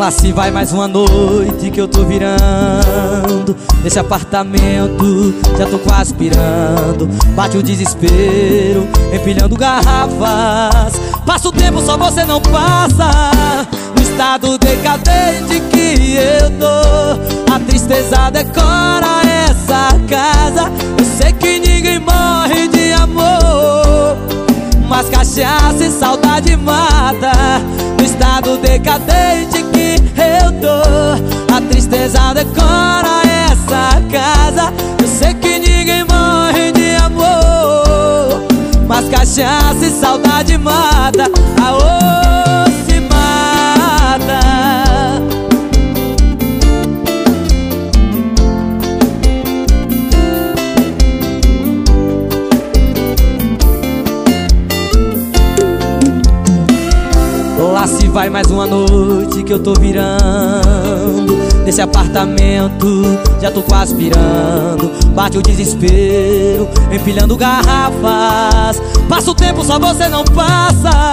Lá se vai mais uma noite que eu tô virando. Nesse apartamento já tô quase pirando. Bate o desespero, empilhando garrafas. Passa o tempo, só você não passa. No estado decadente que eu tô A tristeza decora essa casa. Eu sei que ninguém morre de amor Mas cachaça e saudade mata. No estado decadente decora essa casa. Eu sei que ninguém morre de amor Mas cachaça e saudade mata Aô, se mata. Lá se vai mais uma noite que eu tô virando Nesse apartamento já tô quase pirando Bate o desespero, empilhando garrafas. Passa o tempo, só você não passa.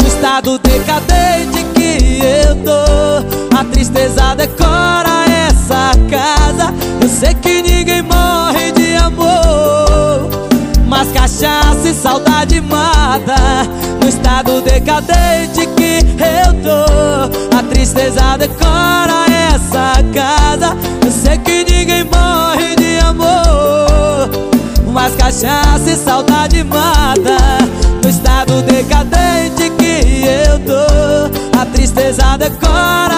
No estado decadente que eu tô A tristeza decora essa casa. Eu sei que ninguém morre de amor Mas cachaça e saudade mata. No estado decadente que eu tô A tristeza decora já se saudade mata No estado decadente que eu tô. A tristeza decora